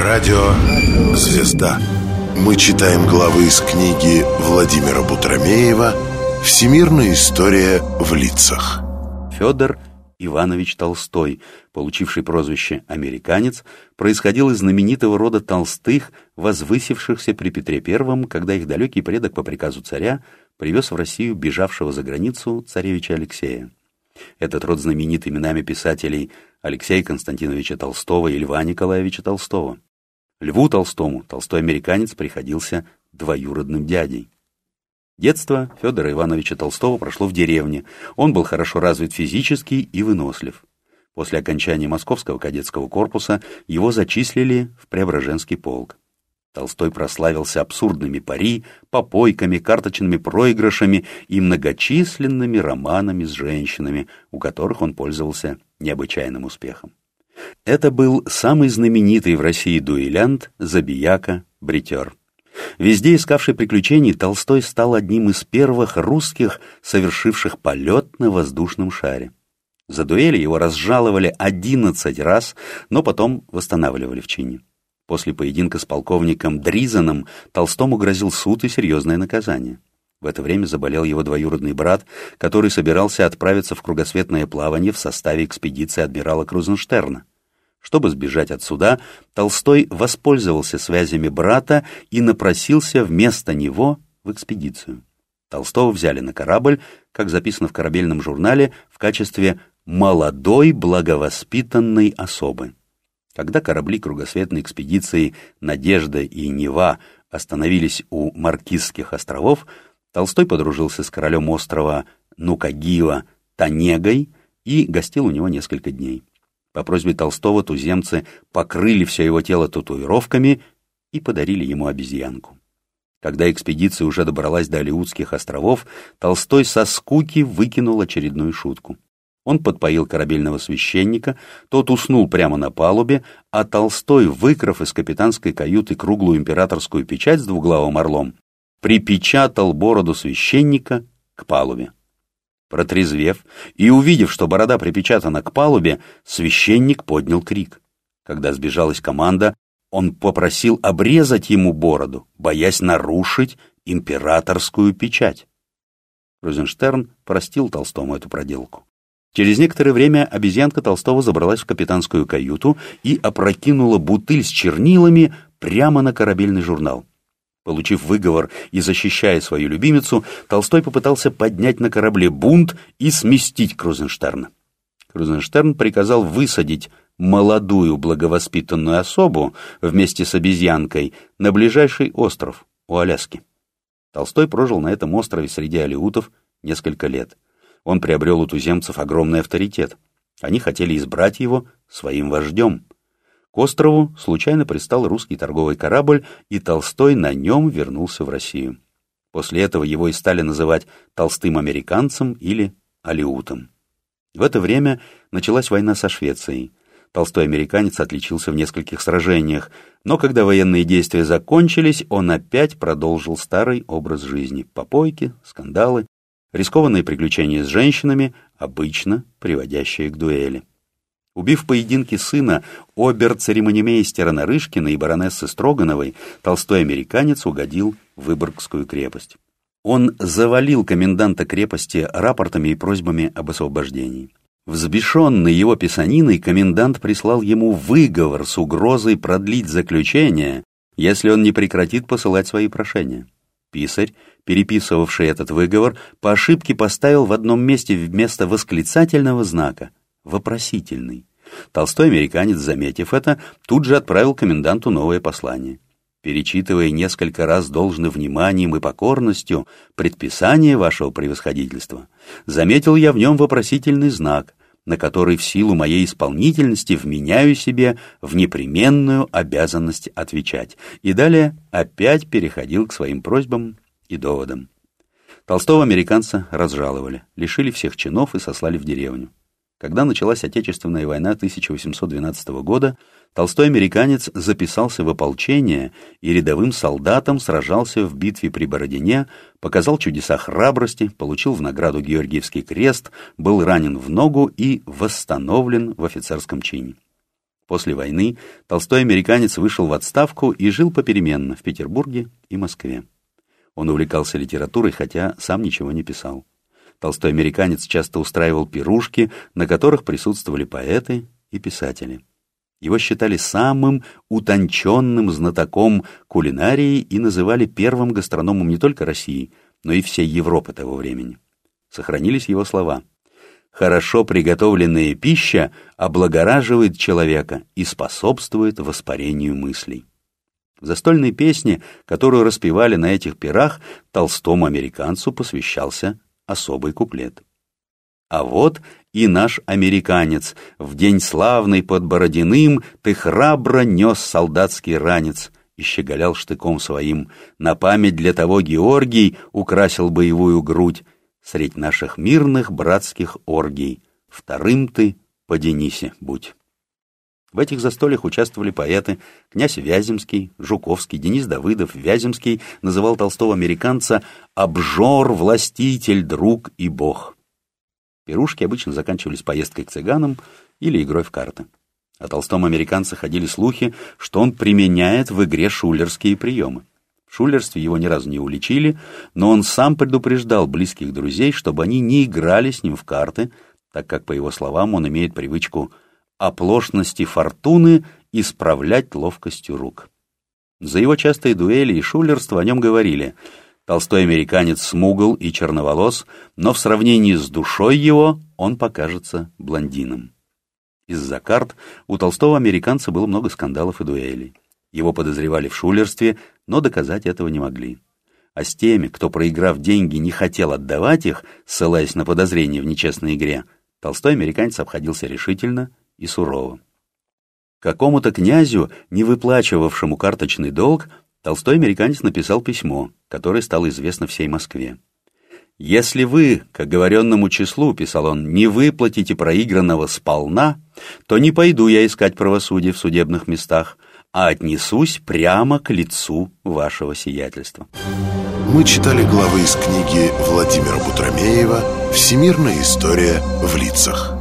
Радио «Звезда». Мы читаем главы из книги Владимира Бутромеева «Всемирная история в лицах». Федор Иванович Толстой, получивший прозвище «Американец», происходил из знаменитого рода Толстых, возвысившихся при Петре I, когда их далекий предок по приказу царя привез в Россию бежавшего за границу царевича Алексея. Этот род знаменит именами писателей Алексея Константиновича Толстого и Льва Николаевича Толстого. Льву Толстому толстой-американец приходился двоюродным дядей. Детство Федора Ивановича Толстого прошло в деревне. Он был хорошо развит физически и вынослив. После окончания Московского кадетского корпуса его зачислили в Преображенский полк. Толстой прославился абсурдными пари, попойками, карточными проигрышами и многочисленными романами с женщинами, у которых он пользовался необычайным успехом. Это был самый знаменитый в России дуэлянт, забияка, бритер. Везде искавший приключений, Толстой стал одним из первых русских, совершивших полет на воздушном шаре. За дуэли его разжаловали одиннадцать раз, но потом восстанавливали в чине. После поединка с полковником Дризаном Толстому грозил суд и серьезное наказание. В это время заболел его двоюродный брат, который собирался отправиться в кругосветное плавание в составе экспедиции адмирала Крузенштерна. Чтобы сбежать от суда, Толстой воспользовался связями брата и напросился вместо него в экспедицию. Толстого взяли на корабль, как записано в корабельном журнале, в качестве «молодой благовоспитанной особы». Когда корабли кругосветной экспедиции «Надежда» и «Нева» остановились у Маркизских островов, Толстой подружился с королем острова Нукагива Танегой и гостил у него несколько дней. По просьбе Толстого туземцы покрыли все его тело татуировками и подарили ему обезьянку. Когда экспедиция уже добралась до Алиутских островов, Толстой со скуки выкинул очередную шутку. Он подпоил корабельного священника, тот уснул прямо на палубе, а Толстой, выкрав из капитанской каюты круглую императорскую печать с двуглавым орлом, припечатал бороду священника к палубе. Протрезвев и увидев, что борода припечатана к палубе, священник поднял крик. Когда сбежалась команда, он попросил обрезать ему бороду, боясь нарушить императорскую печать. Розенштерн простил Толстому эту проделку. Через некоторое время обезьянка Толстого забралась в капитанскую каюту и опрокинула бутыль с чернилами прямо на корабельный журнал. Получив выговор и защищая свою любимицу, Толстой попытался поднять на корабле бунт и сместить Крузенштерна. Крузенштерн приказал высадить молодую благовоспитанную особу вместе с обезьянкой на ближайший остров у Аляски. Толстой прожил на этом острове среди алиутов несколько лет он приобрел у туземцев огромный авторитет. Они хотели избрать его своим вождем. Острову случайно пристал русский торговый корабль, и Толстой на нем вернулся в Россию. После этого его и стали называть толстым американцем или алиутом. В это время началась война со Швецией. Толстой американец отличился в нескольких сражениях, но когда военные действия закончились, он опять продолжил старый образ жизни – попойки, скандалы рискованные приключения с женщинами, обычно приводящие к дуэли. Убив в поединке сына обер-церемонимейстера Нарышкина и баронессы Строгановой, толстой американец угодил в Выборгскую крепость. Он завалил коменданта крепости рапортами и просьбами об освобождении. Взбешенный его писаниной, комендант прислал ему выговор с угрозой продлить заключение, если он не прекратит посылать свои прошения. Писарь, переписывавший этот выговор, по ошибке поставил в одном месте вместо восклицательного знака «вопросительный». Толстой американец, заметив это, тут же отправил коменданту новое послание. Перечитывая несколько раз должным вниманием и покорностью предписание вашего превосходительства, заметил я в нем вопросительный знак, на который в силу моей исполнительности вменяю себе в непременную обязанность отвечать, и далее опять переходил к своим просьбам и доводам. Толстого американца разжаловали, лишили всех чинов и сослали в деревню. Когда началась Отечественная война 1812 года, толстой американец записался в ополчение и рядовым солдатом сражался в битве при Бородине, показал чудеса храбрости, получил в награду Георгиевский крест, был ранен в ногу и восстановлен в офицерском чине. После войны толстой американец вышел в отставку и жил попеременно в Петербурге и Москве. Он увлекался литературой, хотя сам ничего не писал. Толстой американец часто устраивал пирушки, на которых присутствовали поэты и писатели. Его считали самым утонченным знатоком кулинарии и называли первым гастрономом не только России, но и всей Европы того времени. Сохранились его слова. «Хорошо приготовленная пища облагораживает человека и способствует воспарению мыслей». В застольной песне, которую распевали на этих пирах, толстому американцу посвящался особый куплет. А вот и наш американец, в день славный под Бородиным ты храбро нес солдатский ранец и щеголял штыком своим. На память для того Георгий украсил боевую грудь средь наших мирных братских оргий. Вторым ты по Денисе будь. В этих застольях участвовали поэты князь Вяземский, Жуковский, Денис Давыдов, Вяземский называл Толстого американца «обжор, властитель, друг и бог». Пирушки обычно заканчивались поездкой к цыганам или игрой в карты. О толстом американце ходили слухи, что он применяет в игре шулерские приемы. В шулерстве его ни разу не уличили, но он сам предупреждал близких друзей, чтобы они не играли с ним в карты, так как, по его словам, он имеет привычку оплошности фортуны исправлять ловкостью рук. За его частые дуэли и шулерство о нем говорили — Толстой американец смугл и черноволос, но в сравнении с душой его он покажется блондином. Из-за карт у толстого американца было много скандалов и дуэлей. Его подозревали в шулерстве, но доказать этого не могли. А с теми, кто, проиграв деньги, не хотел отдавать их, ссылаясь на подозрения в нечестной игре, толстой американец обходился решительно и сурово. Какому-то князю, не выплачивавшему карточный долг, толстой американец написал письмо, которое стало известно всей Москве. «Если вы, к оговоренному числу, — писал он, — не выплатите проигранного сполна, то не пойду я искать правосудие в судебных местах, а отнесусь прямо к лицу вашего сиятельства». Мы читали главы из книги Владимира Бутромеева «Всемирная история в лицах».